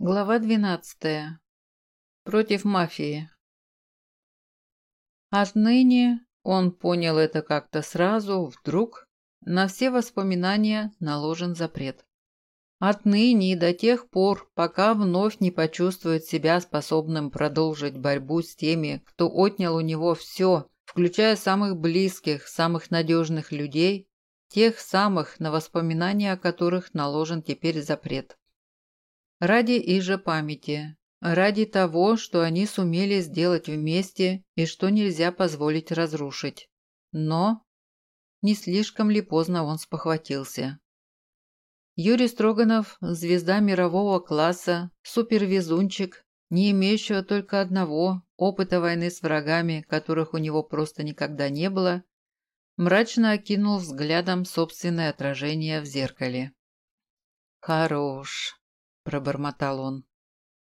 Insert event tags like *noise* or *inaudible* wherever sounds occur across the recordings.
Глава двенадцатая. Против мафии. Отныне он понял это как-то сразу, вдруг, на все воспоминания наложен запрет. Отныне и до тех пор, пока вновь не почувствует себя способным продолжить борьбу с теми, кто отнял у него все, включая самых близких, самых надежных людей, тех самых, на воспоминания о которых наложен теперь запрет. Ради их же памяти, ради того, что они сумели сделать вместе и что нельзя позволить разрушить. Но не слишком ли поздно он спохватился. Юрий Строганов – звезда мирового класса, супервезунчик, не имеющего только одного – опыта войны с врагами, которых у него просто никогда не было, мрачно окинул взглядом собственное отражение в зеркале. «Хорош пробормотал он.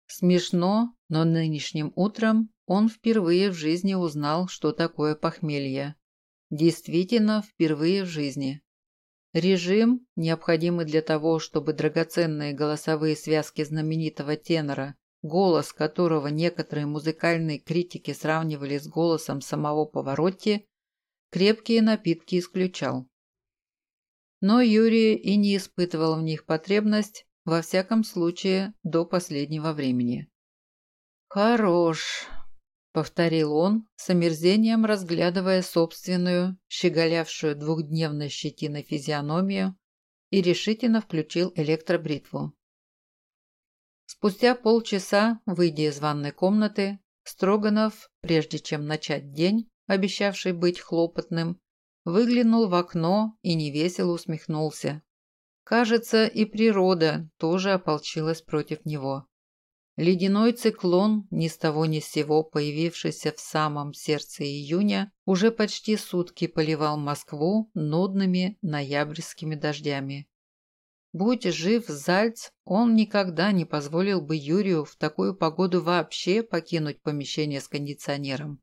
Смешно, но нынешним утром он впервые в жизни узнал, что такое похмелье. Действительно, впервые в жизни. Режим, необходимый для того, чтобы драгоценные голосовые связки знаменитого тенора, голос которого некоторые музыкальные критики сравнивали с голосом самого Поворотти, крепкие напитки исключал. Но Юрий и не испытывал в них потребность, во всяком случае, до последнего времени. «Хорош», — повторил он, с омерзением разглядывая собственную, щеголявшую двухдневной щетиной физиономию, и решительно включил электробритву. Спустя полчаса, выйдя из ванной комнаты, Строганов, прежде чем начать день, обещавший быть хлопотным, выглянул в окно и невесело усмехнулся, Кажется, и природа тоже ополчилась против него. Ледяной циклон, ни с того ни с сего появившийся в самом сердце июня, уже почти сутки поливал Москву нудными ноябрьскими дождями. Будь жив Зальц, он никогда не позволил бы Юрию в такую погоду вообще покинуть помещение с кондиционером.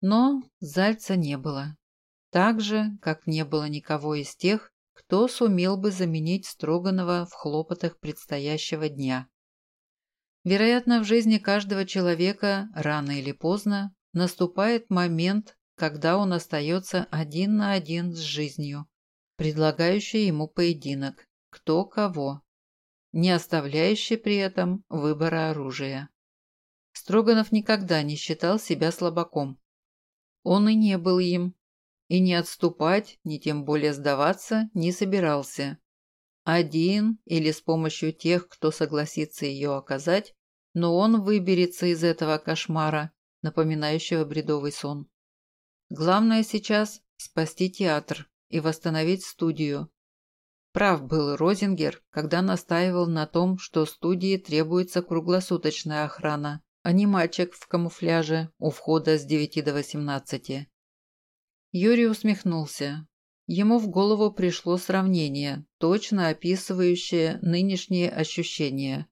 Но Зальца не было. Так же, как не было никого из тех, кто сумел бы заменить Строганова в хлопотах предстоящего дня. Вероятно, в жизни каждого человека рано или поздно наступает момент, когда он остается один на один с жизнью, предлагающий ему поединок, кто кого, не оставляющий при этом выбора оружия. Строганов никогда не считал себя слабаком. Он и не был им, и не отступать, ни тем более сдаваться, не собирался. Один или с помощью тех, кто согласится ее оказать, но он выберется из этого кошмара, напоминающего бредовый сон. Главное сейчас – спасти театр и восстановить студию. Прав был Розингер, когда настаивал на том, что студии требуется круглосуточная охрана, а не мальчик в камуфляже у входа с 9 до 18. Юрий усмехнулся. Ему в голову пришло сравнение, точно описывающее нынешние ощущения.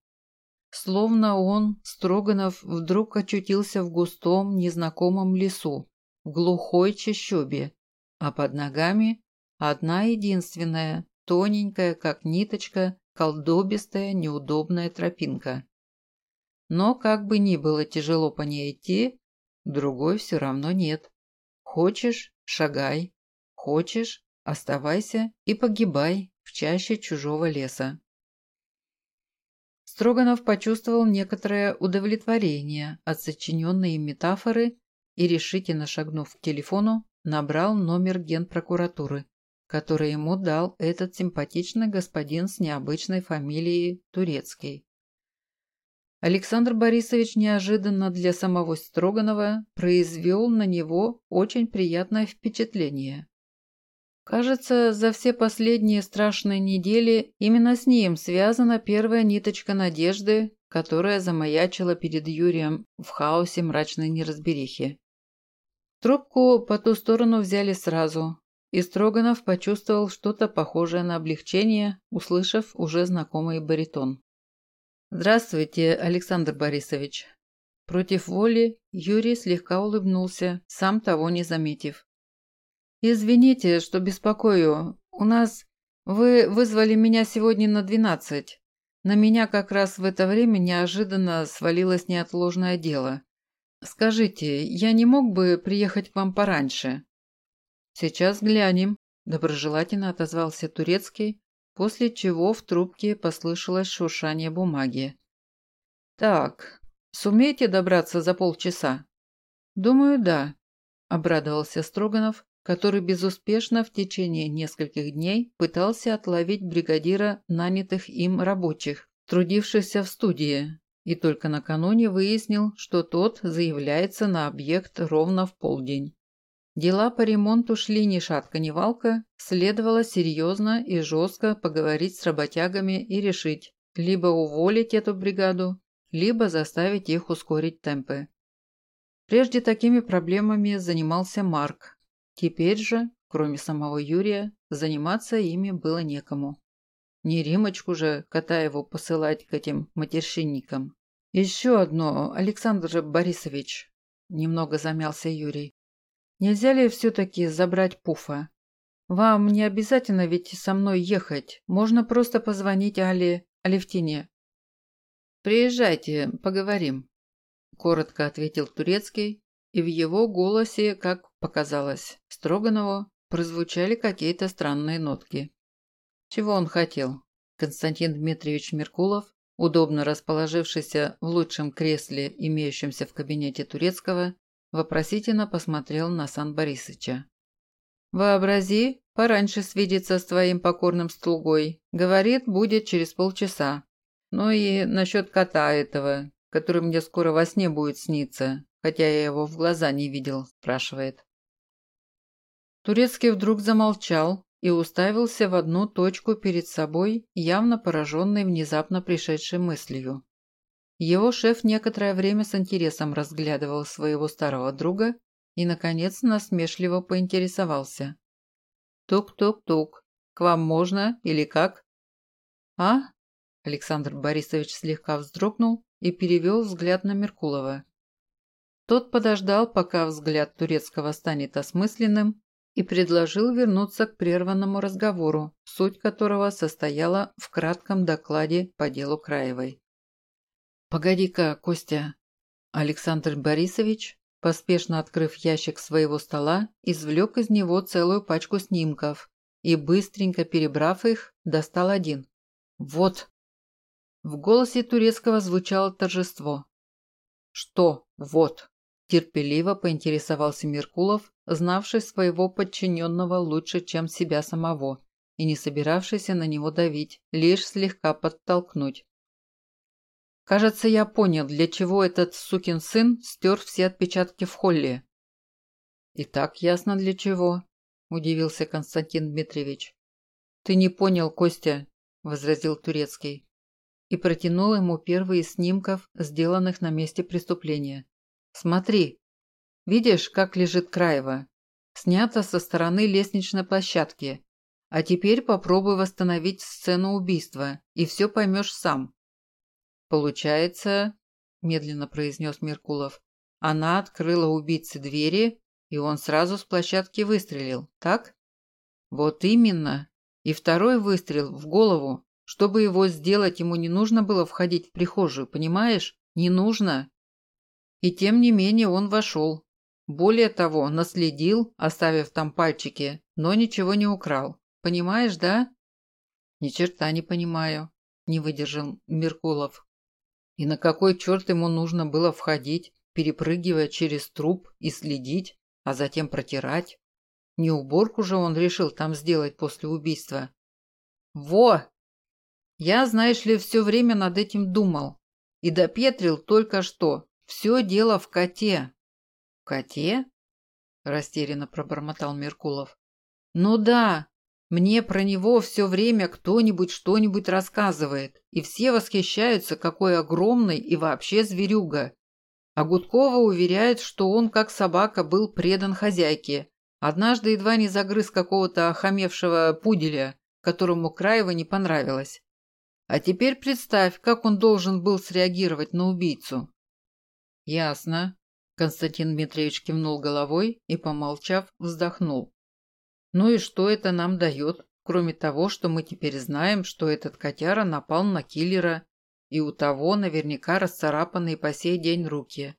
Словно он, Строганов, вдруг очутился в густом, незнакомом лесу, в глухой чащобе, а под ногами одна единственная, тоненькая, как ниточка, колдобистая, неудобная тропинка. Но как бы ни было тяжело по ней идти, другой все равно нет. Хочешь Шагай. Хочешь – оставайся и погибай в чаще чужого леса. Строганов почувствовал некоторое удовлетворение от сочиненной метафоры и, решительно шагнув к телефону, набрал номер генпрокуратуры, который ему дал этот симпатичный господин с необычной фамилией Турецкий. Александр Борисович неожиданно для самого Строганова произвел на него очень приятное впечатление. Кажется, за все последние страшные недели именно с ним связана первая ниточка надежды, которая замаячила перед Юрием в хаосе мрачной неразберихи. Трубку по ту сторону взяли сразу, и Строганов почувствовал что-то похожее на облегчение, услышав уже знакомый баритон. «Здравствуйте, Александр Борисович». Против воли Юрий слегка улыбнулся, сам того не заметив. «Извините, что беспокою. У нас... Вы вызвали меня сегодня на двенадцать. На меня как раз в это время неожиданно свалилось неотложное дело. Скажите, я не мог бы приехать к вам пораньше? Сейчас глянем, доброжелательно отозвался Турецкий, после чего в трубке послышалось шуршание бумаги. Так, сумеете добраться за полчаса? Думаю, да, обрадовался Строганов, который безуспешно в течение нескольких дней пытался отловить бригадира нанятых им рабочих, трудившихся в студии, и только накануне выяснил, что тот заявляется на объект ровно в полдень. Дела по ремонту шли ни шатка ни валка, следовало серьезно и жестко поговорить с работягами и решить, либо уволить эту бригаду, либо заставить их ускорить темпы. Прежде такими проблемами занимался Марк, Теперь же, кроме самого Юрия, заниматься ими было некому. Не Римочку же Катаеву посылать к этим матерщинникам. «Еще одно, Александр Борисович», – немного замялся Юрий. «Нельзя ли все-таки забрать Пуфа? Вам не обязательно ведь со мной ехать. Можно просто позвонить Але Алевтине». «Приезжайте, поговорим», – коротко ответил Турецкий и в его голосе, как показалось Строганову, прозвучали какие-то странные нотки. Чего он хотел? Константин Дмитриевич Меркулов, удобно расположившийся в лучшем кресле, имеющемся в кабинете Турецкого, вопросительно посмотрел на Сан Борисыча. «Вообрази, пораньше свидеться с твоим покорным слугой. Говорит, будет через полчаса. Ну и насчет кота этого, который мне скоро во сне будет сниться хотя я его в глаза не видел, спрашивает. Турецкий вдруг замолчал и уставился в одну точку перед собой, явно пораженный внезапно пришедшей мыслью. Его шеф некоторое время с интересом разглядывал своего старого друга и, наконец, насмешливо поинтересовался. «Тук-тук-тук, к вам можно или как?» «А?» Александр Борисович слегка вздрогнул и перевел взгляд на Меркулова. Тот подождал, пока взгляд турецкого станет осмысленным, и предложил вернуться к прерванному разговору, суть которого состояла в кратком докладе по делу Краевой. «Погоди-ка, Костя!» Александр Борисович, поспешно открыв ящик своего стола, извлек из него целую пачку снимков и, быстренько перебрав их, достал один. «Вот!» В голосе турецкого звучало торжество. «Что «вот», – терпеливо поинтересовался Меркулов, знавший своего подчиненного лучше, чем себя самого, и не собиравшийся на него давить, лишь слегка подтолкнуть. «Кажется, я понял, для чего этот сукин сын стер все отпечатки в холле». «И так ясно для чего», – удивился Константин Дмитриевич. «Ты не понял, Костя», – возразил Турецкий и протянул ему первые из снимков, сделанных на месте преступления. Смотри. Видишь, как лежит Краева? Снято со стороны лестничной площадки. А теперь попробуй восстановить сцену убийства, и все поймешь сам. Получается, медленно произнес Меркулов, она открыла убийце двери, и он сразу с площадки выстрелил, так? Вот именно. И второй выстрел в голову. Чтобы его сделать, ему не нужно было входить в прихожую, понимаешь? Не нужно. И тем не менее он вошел. Более того, наследил, оставив там пальчики, но ничего не украл. Понимаешь, да? Ни черта не понимаю, не выдержал Меркулов. И на какой черт ему нужно было входить, перепрыгивая через труп и следить, а затем протирать? Не уборку же он решил там сделать после убийства. Во! Я, знаешь ли, все время над этим думал. И допетрил только что, все дело в коте». «В коте?» – растерянно пробормотал Меркулов. «Ну да, мне про него все время кто-нибудь что-нибудь рассказывает, и все восхищаются, какой огромный и вообще зверюга. А Гудкова уверяет, что он, как собака, был предан хозяйке. Однажды едва не загрыз какого-то охамевшего пуделя, которому Краева не понравилось. А теперь представь, как он должен был среагировать на убийцу. «Ясно», – Константин Дмитриевич кивнул головой и, помолчав, вздохнул. «Ну и что это нам дает, кроме того, что мы теперь знаем, что этот котяра напал на киллера, и у того наверняка расцарапанные по сей день руки.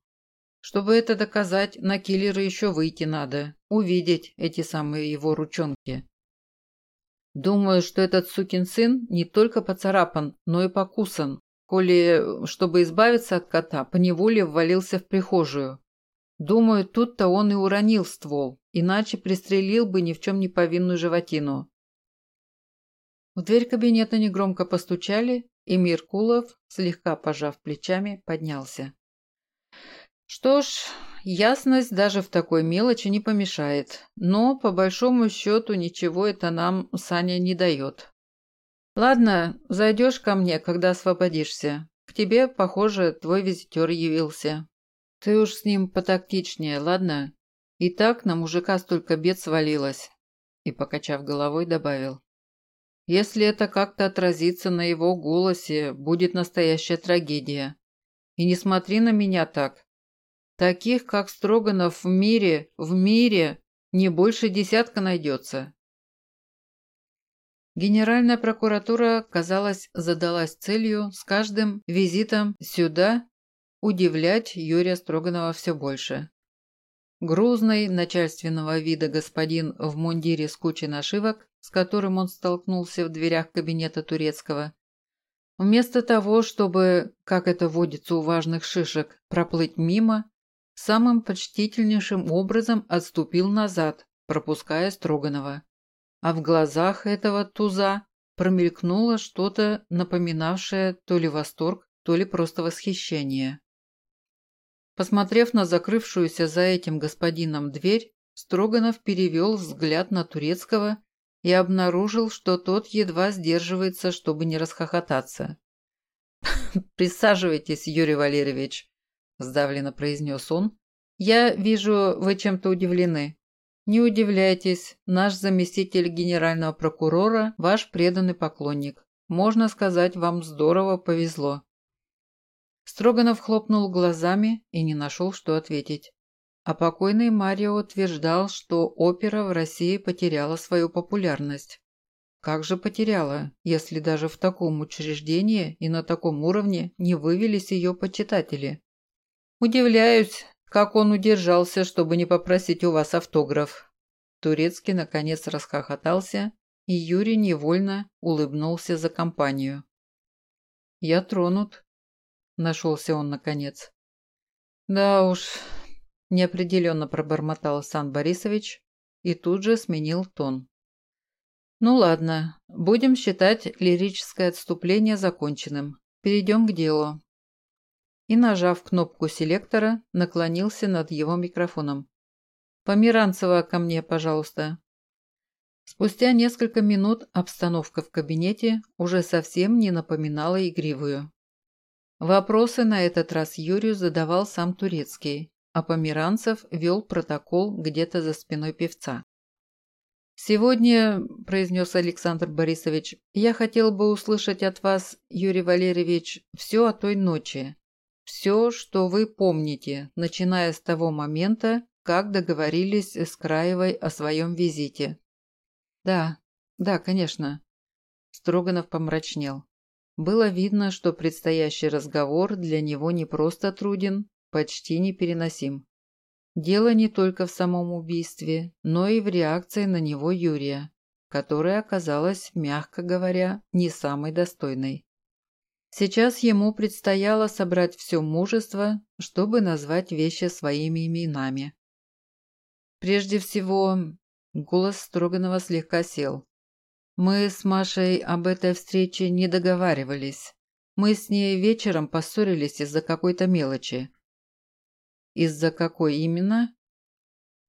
Чтобы это доказать, на киллера еще выйти надо, увидеть эти самые его ручонки. Думаю, что этот сукин сын не только поцарапан, но и покусан, коли, чтобы избавиться от кота, поневоле ввалился в прихожую. Думаю, тут-то он и уронил ствол, иначе пристрелил бы ни в чем не повинную животину. В дверь кабинета негромко постучали, и Меркулов, слегка пожав плечами, поднялся. Что ж, ясность даже в такой мелочи не помешает, но, по большому счету, ничего это нам Саня не дает. Ладно, зайдешь ко мне, когда освободишься. К тебе, похоже, твой визитер явился. Ты уж с ним потактичнее, ладно? И так на мужика столько бед свалилось. И, покачав головой, добавил. Если это как-то отразится на его голосе, будет настоящая трагедия. И не смотри на меня так. Таких, как Строганов, в мире, в мире не больше десятка найдется. Генеральная прокуратура, казалось, задалась целью с каждым визитом сюда удивлять Юрия Строганова все больше. Грузный, начальственного вида господин в мундире с кучей нашивок, с которым он столкнулся в дверях кабинета турецкого, вместо того, чтобы, как это водится у важных шишек, проплыть мимо, самым почтительнейшим образом отступил назад, пропуская Строганова. А в глазах этого туза промелькнуло что-то, напоминавшее то ли восторг, то ли просто восхищение. Посмотрев на закрывшуюся за этим господином дверь, Строганов перевел взгляд на Турецкого и обнаружил, что тот едва сдерживается, чтобы не расхохотаться. *laughs* «Присаживайтесь, Юрий Валерьевич», – сдавленно произнес он. «Я вижу, вы чем-то удивлены. Не удивляйтесь, наш заместитель генерального прокурора – ваш преданный поклонник. Можно сказать, вам здорово повезло». Строганов хлопнул глазами и не нашел, что ответить. А покойный Марио утверждал, что опера в России потеряла свою популярность. Как же потеряла, если даже в таком учреждении и на таком уровне не вывелись ее почитатели? Удивляюсь, как он удержался, чтобы не попросить у вас автограф. Турецкий наконец расхохотался, и Юрий невольно улыбнулся за компанию. «Я тронут», Нашелся он наконец. Да уж, неопределенно пробормотал Сан Борисович и тут же сменил тон. Ну ладно, будем считать лирическое отступление законченным. Перейдем к делу. И, нажав кнопку селектора, наклонился над его микрофоном. «Померанцева ко мне, пожалуйста». Спустя несколько минут обстановка в кабинете уже совсем не напоминала игривую. Вопросы на этот раз Юрию задавал сам Турецкий, а Померанцев вел протокол где-то за спиной певца. «Сегодня, – произнес Александр Борисович, – я хотел бы услышать от вас, Юрий Валерьевич, все о той ночи. Все, что вы помните, начиная с того момента, как договорились с Краевой о своем визите». «Да, да, конечно». Строганов помрачнел. Было видно, что предстоящий разговор для него не просто труден, почти непереносим. Дело не только в самом убийстве, но и в реакции на него Юрия, которая оказалась, мягко говоря, не самой достойной. Сейчас ему предстояло собрать все мужество, чтобы назвать вещи своими именами. Прежде всего, голос Строганова слегка сел. Мы с Машей об этой встрече не договаривались. Мы с ней вечером поссорились из-за какой-то мелочи. Из-за какой именно?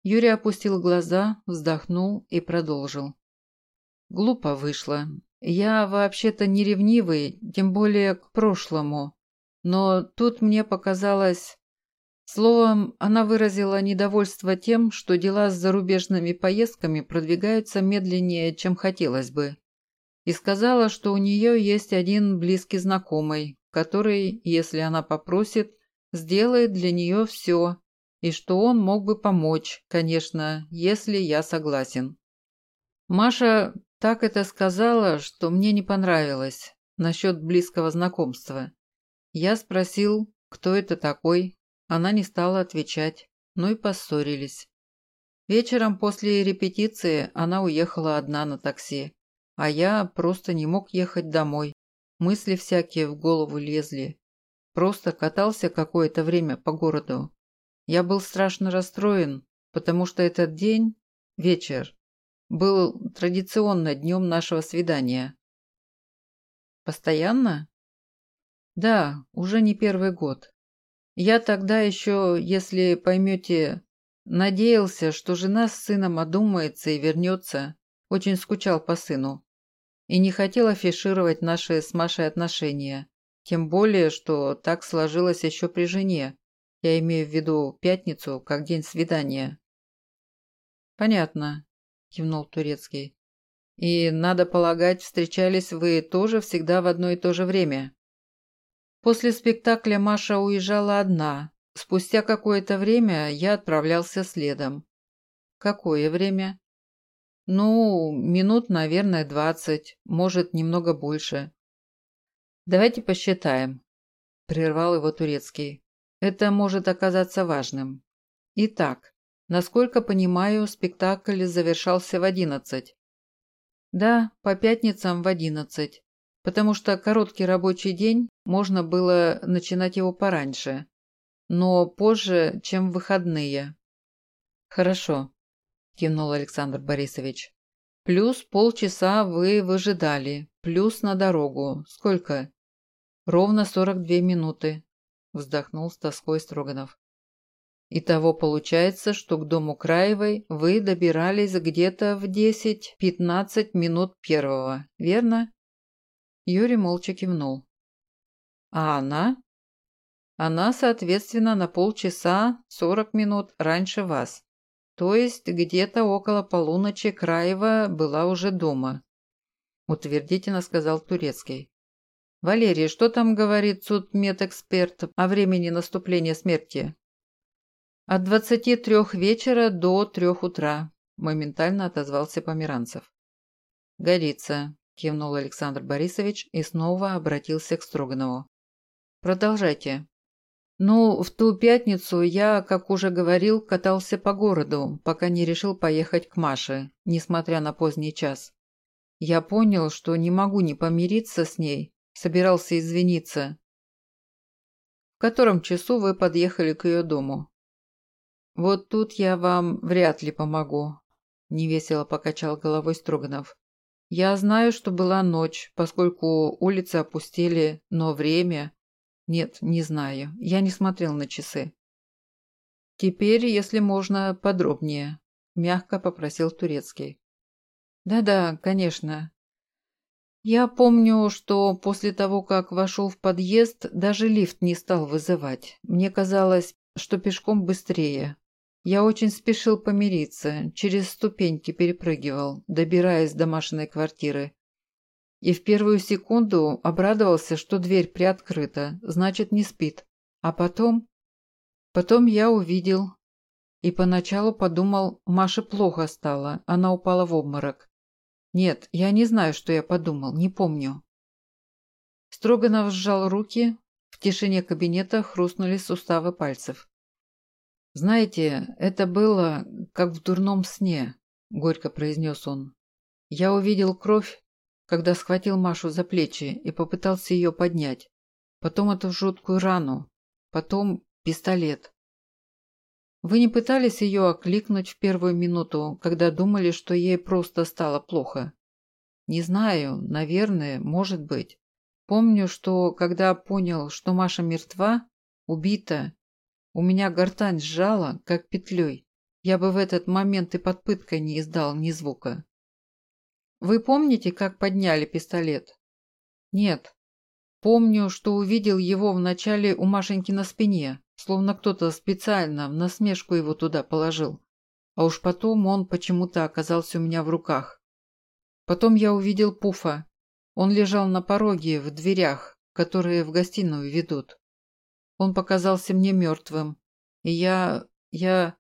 Юрий опустил глаза, вздохнул и продолжил. Глупо вышло. Я вообще-то не ревнивый, тем более к прошлому. Но тут мне показалось, Словом, она выразила недовольство тем, что дела с зарубежными поездками продвигаются медленнее, чем хотелось бы. И сказала, что у нее есть один близкий знакомый, который, если она попросит, сделает для нее все, и что он мог бы помочь, конечно, если я согласен. Маша так это сказала, что мне не понравилось насчет близкого знакомства. Я спросил, кто это такой. Она не стала отвечать, ну и поссорились. Вечером после репетиции она уехала одна на такси, а я просто не мог ехать домой. Мысли всякие в голову лезли. Просто катался какое-то время по городу. Я был страшно расстроен, потому что этот день, вечер, был традиционно днем нашего свидания. Постоянно? Да, уже не первый год. Я тогда еще, если поймете, надеялся, что жена с сыном одумается и вернется. Очень скучал по сыну. И не хотел афишировать наши с Машей отношения. Тем более, что так сложилось еще при жене. Я имею в виду пятницу, как день свидания. «Понятно», – кивнул Турецкий. «И, надо полагать, встречались вы тоже всегда в одно и то же время?» После спектакля Маша уезжала одна. Спустя какое-то время я отправлялся следом. «Какое время?» «Ну, минут, наверное, двадцать, может, немного больше». «Давайте посчитаем», – прервал его Турецкий. «Это может оказаться важным. Итак, насколько понимаю, спектакль завершался в одиннадцать». «Да, по пятницам в одиннадцать, потому что короткий рабочий день, можно было начинать его пораньше, но позже, чем выходные». «Хорошо», – кивнул Александр Борисович. «Плюс полчаса вы выжидали, плюс на дорогу. Сколько?» «Ровно сорок две минуты», – вздохнул с тоской Строганов. «Итого получается, что к дому Краевой вы добирались где-то в десять-пятнадцать минут первого, верно?» Юрий молча кивнул. «А она?» «Она, соответственно, на полчаса сорок минут раньше вас. То есть где-то около полуночи Краева была уже дома», – утвердительно сказал Турецкий. «Валерий, что там говорит судмедэксперт о времени наступления смерти?» «От двадцати трех вечера до трех утра», – моментально отозвался Померанцев. «Годится», – кивнул Александр Борисович и снова обратился к Строганову. «Продолжайте». «Ну, в ту пятницу я, как уже говорил, катался по городу, пока не решил поехать к Маше, несмотря на поздний час. Я понял, что не могу не помириться с ней, Собирался извиниться. В котором часу вы подъехали к ее дому? Вот тут я вам вряд ли помогу, невесело покачал головой Строганов. Я знаю, что была ночь, поскольку улицы опустели, но время... Нет, не знаю. Я не смотрел на часы. Теперь, если можно, подробнее, мягко попросил Турецкий. Да-да, конечно. Я помню, что после того, как вошел в подъезд, даже лифт не стал вызывать. Мне казалось, что пешком быстрее. Я очень спешил помириться, через ступеньки перепрыгивал, добираясь до Машиной квартиры. И в первую секунду обрадовался, что дверь приоткрыта, значит, не спит. А потом... Потом я увидел. И поначалу подумал, Маше плохо стало, она упала в обморок. Нет, я не знаю, что я подумал, не помню. Строганов сжал руки, в тишине кабинета хрустнули суставы пальцев. «Знаете, это было, как в дурном сне», – горько произнес он. «Я увидел кровь, когда схватил Машу за плечи и попытался ее поднять. Потом эту жуткую рану. Потом пистолет. Вы не пытались ее окликнуть в первую минуту, когда думали, что ей просто стало плохо? Не знаю, наверное, может быть. Помню, что когда понял, что Маша мертва, убита, у меня гортань сжала, как петлей. Я бы в этот момент и под пыткой не издал ни звука. Вы помните, как подняли пистолет? Нет. Помню, что увидел его вначале у Машеньки на спине, Словно кто-то специально в насмешку его туда положил. А уж потом он почему-то оказался у меня в руках. Потом я увидел Пуфа. Он лежал на пороге, в дверях, которые в гостиную ведут. Он показался мне мертвым. И я... я...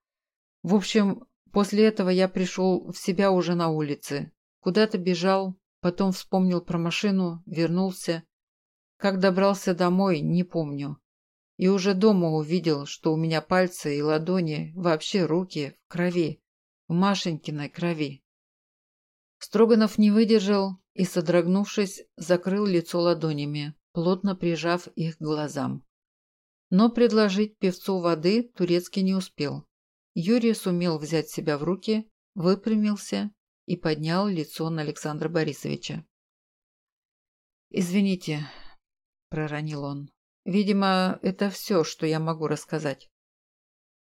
В общем, после этого я пришел в себя уже на улице. Куда-то бежал, потом вспомнил про машину, вернулся. Как добрался домой, не помню. И уже дома увидел, что у меня пальцы и ладони, вообще руки, в крови. В Машенькиной крови. Строганов не выдержал и, содрогнувшись, закрыл лицо ладонями, плотно прижав их к глазам. Но предложить певцу воды Турецкий не успел. Юрий сумел взять себя в руки, выпрямился и поднял лицо на Александра Борисовича. «Извините», – проронил он. «Видимо, это все, что я могу рассказать».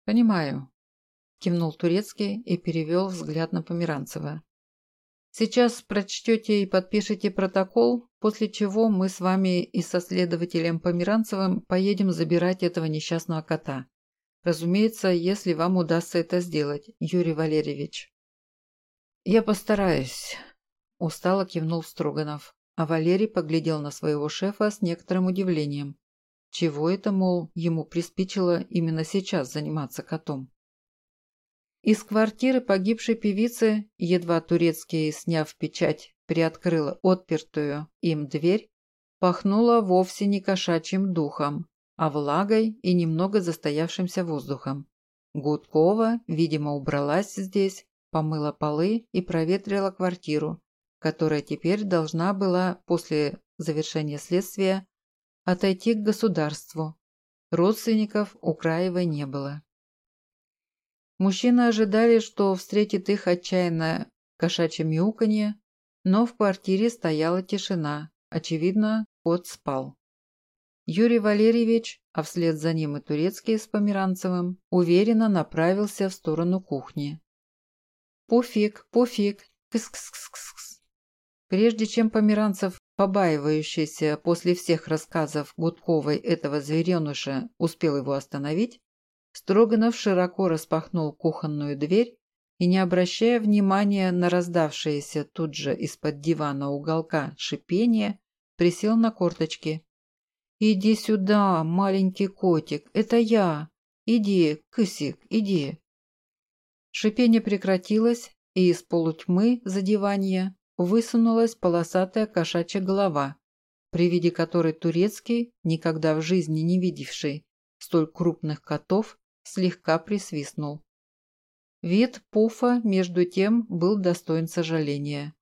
«Понимаю», – кивнул Турецкий и перевел взгляд на Померанцева. Сейчас прочтете и подпишите протокол, после чего мы с вами и со следователем Померанцевым поедем забирать этого несчастного кота. Разумеется, если вам удастся это сделать, Юрий Валерьевич. Я постараюсь, устало кивнул Строганов, а Валерий поглядел на своего шефа с некоторым удивлением. Чего это, мол, ему приспичило именно сейчас заниматься котом? Из квартиры погибшей певицы, едва турецкий, сняв печать, приоткрыл отпертую им дверь, пахнуло вовсе не кошачьим духом, а влагой и немного застоявшимся воздухом. Гудкова, видимо, убралась здесь, помыла полы и проветрила квартиру, которая теперь должна была после завершения следствия отойти к государству. Родственников у Краевой не было. Мужчины ожидали, что встретит их отчаянно кошачье мяуканье, но в квартире стояла тишина. Очевидно, кот спал. Юрий Валерьевич, а вслед за ним и Турецкий с Померанцевым, уверенно направился в сторону кухни. «Пуфик, пуфик, кс-кс-кс-кс». Прежде чем Померанцев, побаивающийся после всех рассказов Гудковой этого звереныша, успел его остановить, Строганов широко распахнул кухонную дверь и, не обращая внимания на раздавшееся тут же из-под дивана уголка шипение, присел на корточки. «Иди сюда, маленький котик, это я! Иди, кысик, иди!» Шипение прекратилось, и из полутьмы задевания высунулась полосатая кошачья голова, при виде которой турецкий, никогда в жизни не видевший столь крупных котов, слегка присвистнул. Вид пуфа, между тем, был достоин сожаления.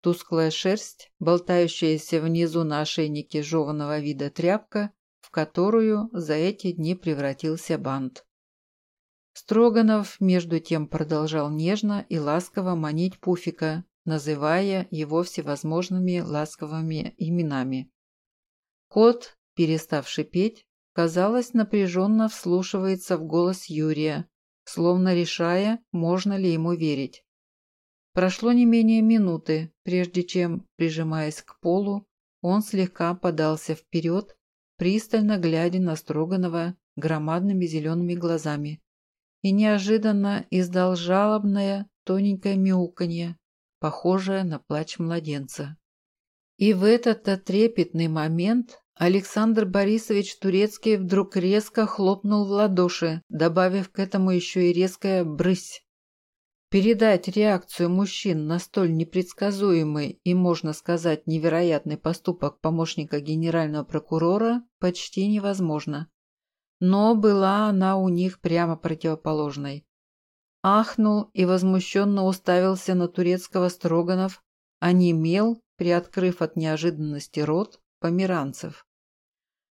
Тусклая шерсть, болтающаяся внизу на ошейнике жеванного вида тряпка, в которую за эти дни превратился бант. Строганов, между тем, продолжал нежно и ласково манить Пуфика, называя его всевозможными ласковыми именами. Кот, перестав шипеть, казалось, напряженно вслушивается в голос Юрия, словно решая, можно ли ему верить. Прошло не менее минуты, прежде чем, прижимаясь к полу, он слегка подался вперед, пристально глядя на Строганова громадными зелеными глазами, и неожиданно издал жалобное, тоненькое мяуканье, похожее на плач младенца. И в этот-то трепетный момент Александр Борисович Турецкий вдруг резко хлопнул в ладоши, добавив к этому еще и резкое «брысь». Передать реакцию мужчин на столь непредсказуемый и, можно сказать, невероятный поступок помощника генерального прокурора почти невозможно. Но была она у них прямо противоположной. Ахнул и возмущенно уставился на турецкого Строганов, онемел, приоткрыв от неожиданности рот, померанцев.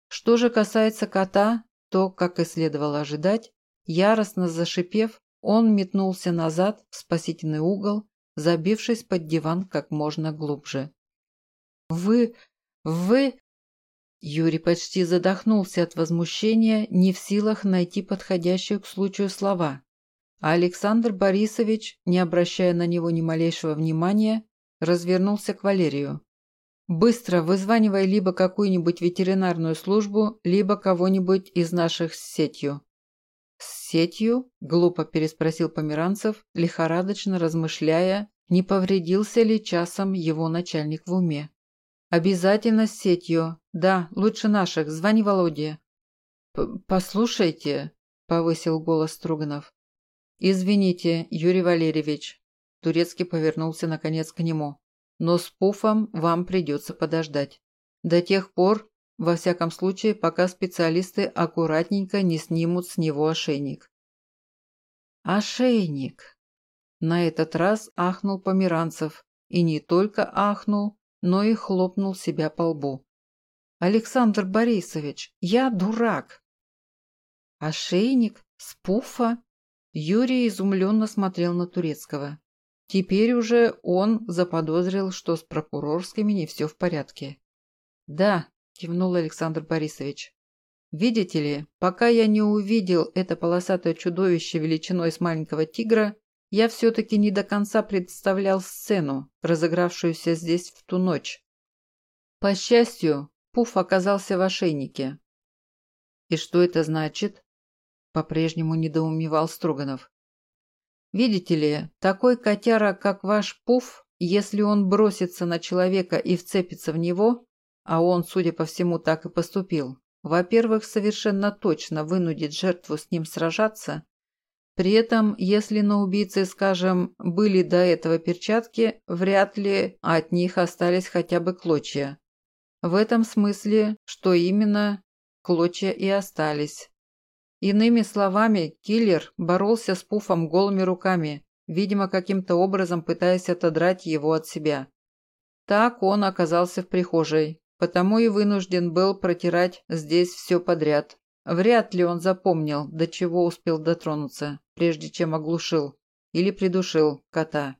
Что же касается кота, то, как и следовало ожидать, яростно зашипев, он метнулся назад в спасительный угол, забившись под диван как можно глубже. «Вы... вы...» Юрий почти задохнулся от возмущения, не в силах найти подходящие к случаю слова. А Александр Борисович, не обращая на него ни малейшего внимания, развернулся к Валерию. Быстро вызванивай либо какую-нибудь ветеринарную службу, либо кого-нибудь из наших с сетью». «С сетью?» – глупо переспросил Померанцев, лихорадочно размышляя, не повредился ли часом его начальник в уме. «Обязательно с сетью. Да, лучше наших. Звони Володе». «Послушайте», – повысил голос Струганов. «Извините, Юрий Валерьевич». Турецкий повернулся наконец к нему. «Но с пуфом вам придется подождать. До тех пор, во всяком случае, пока специалисты аккуратненько не снимут с него ошейник». «Ошейник!» На этот раз ахнул Померанцев. И не только ахнул, но и хлопнул себя по лбу. «Александр Борисович, я дурак!» «Ошейник? С пуфа?» Юрий изумленно смотрел на Турецкого. Теперь уже он заподозрил, что с прокурорскими не все в порядке. «Да», – кивнул Александр Борисович. «Видите ли, пока я не увидел это полосатое чудовище величиной с маленького тигра, я все-таки не до конца представлял сцену, разыгравшуюся здесь в ту ночь. По счастью, Пуф оказался в ошейнике. «И что это значит?» – по-прежнему недоумевал Строганов. Видите ли, такой котяра, как ваш Пуф, если он бросится на человека и вцепится в него, а он, судя по всему, так и поступил, во-первых, совершенно точно вынудит жертву с ним сражаться, при этом, если на убийце, скажем, были до этого перчатки, вряд ли от них остались хотя бы клочья. В этом смысле, что именно клочья и остались. Иными словами, киллер боролся с Пуфом голыми руками, видимо, каким-то образом пытаясь отодрать его от себя. Так он оказался в прихожей, потому и вынужден был протирать здесь все подряд. Вряд ли он запомнил, до чего успел дотронуться, прежде чем оглушил или придушил кота.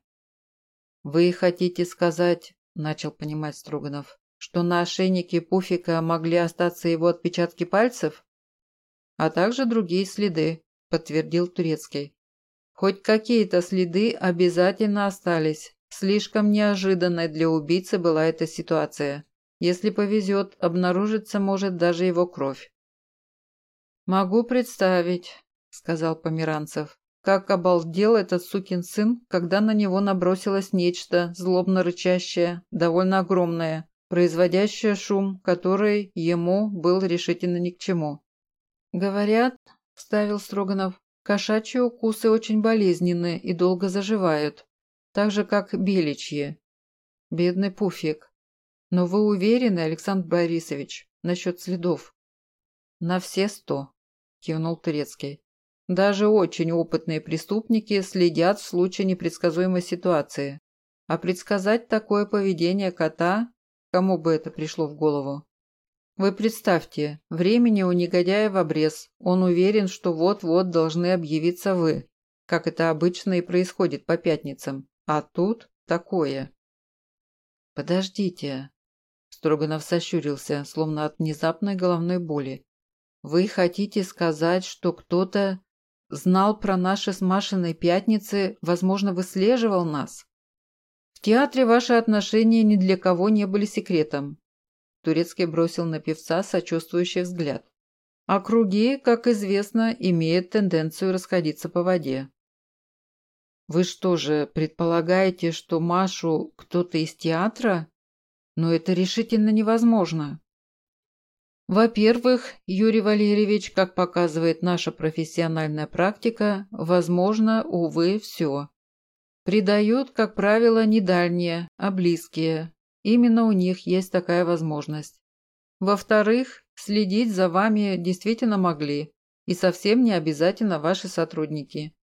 «Вы хотите сказать, — начал понимать Строганов, — что на ошейнике Пуфика могли остаться его отпечатки пальцев?» А также другие следы», – подтвердил Турецкий. «Хоть какие-то следы обязательно остались. Слишком неожиданной для убийцы была эта ситуация. Если повезет, обнаружиться может даже его кровь». «Могу представить», – сказал Померанцев, как обалдел этот сукин сын, когда на него набросилось нечто, злобно рычащее, довольно огромное, производящее шум, который ему был решительно ни к чему. «Говорят, — вставил Строганов, — кошачьи укусы очень болезненны и долго заживают, так же, как беличьи. Бедный пуфик. Но вы уверены, Александр Борисович, насчет следов?» «На все сто», — кивнул Турецкий. «Даже очень опытные преступники следят в случае непредсказуемой ситуации. А предсказать такое поведение кота, кому бы это пришло в голову, вы представьте, времени у негодяя в обрез. Он уверен, что вот-вот должны объявиться вы, как это обычно и происходит по пятницам. А тут такое. Подождите. Строганов сощурился, словно от внезапной головной боли. Вы хотите сказать, что кто-то знал про наши с Машиной пятницы, возможно, выслеживал нас? В театре ваши отношения ни для кого не были секретом. Турецкий бросил на певца сочувствующий взгляд. А круги, как известно, имеют тенденцию расходиться по воде. Вы что же, предполагаете, что Машу кто-то из театра? Но это решительно невозможно. Во-первых, Юрий Валерьевич, как показывает наша профессиональная практика, возможно, увы, все. Придают, как правило, не дальние, а близкие, Именно у них есть такая возможность. Во-вторых, следить за вами действительно могли, и совсем не обязательно ваши сотрудники.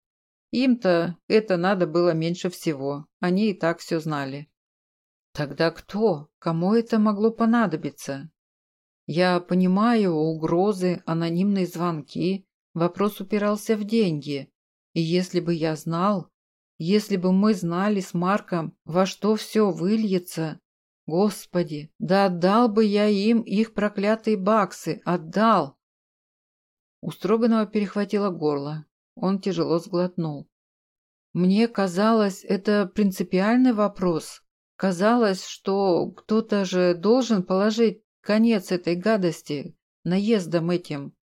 Им-то это надо было меньше всего, они и так все знали. Тогда кто? Кому это могло понадобиться? Я понимаю угрозы, анонимные звонки, вопрос упирался в деньги. И если бы я знал, если бы мы знали с Марком, во что все выльется, Господи, да отдал бы я им их проклятые баксы, отдал. У Строганова перехватило горло. Он тяжело сглотнул. Мне казалось, это принципиальный вопрос. Казалось, что кто-то же должен положить конец этой гадости, наездом этим.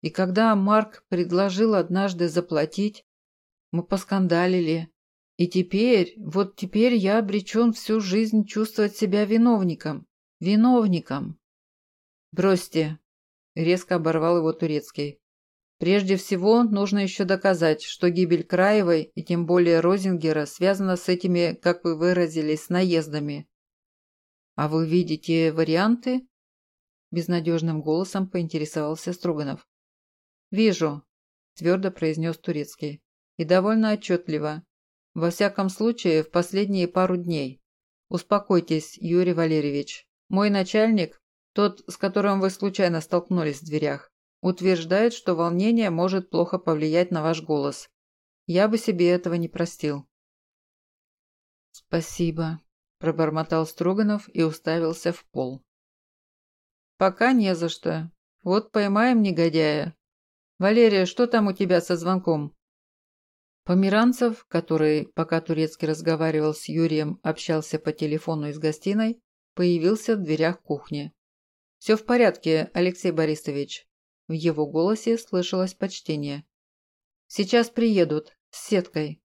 И когда Марк предложил однажды заплатить, мы поскандалили. И теперь, вот теперь я обречен всю жизнь чувствовать себя виновником. Виновником. Бросьте. Резко оборвал его турецкий. Прежде всего, нужно еще доказать, что гибель Краевой и тем более Розингера связана с этими, как вы выразились, наездами. А вы видите варианты? Безнадежным голосом поинтересовался Строганов. «Вижу», – твердо произнес Турецкий. «И довольно отчетливо. Во всяком случае, в последние пару дней. Успокойтесь, Юрий Валерьевич. Мой начальник, тот, с которым вы случайно столкнулись в дверях, Утверждает, что волнение может плохо повлиять на ваш голос. Я бы себе этого не простил. «Спасибо», – пробормотал Строганов и уставился в пол. «Пока не за что. Вот поймаем негодяя. Валерия, что там у тебя со звонком?» Померанцев, который, пока Турецкий разговаривал с Юрием, общался по телефону из гостиной, появился в дверях кухни. «Все в порядке, Алексей Борисович. В его голосе слышалось почтение. «Сейчас приедут. С сеткой».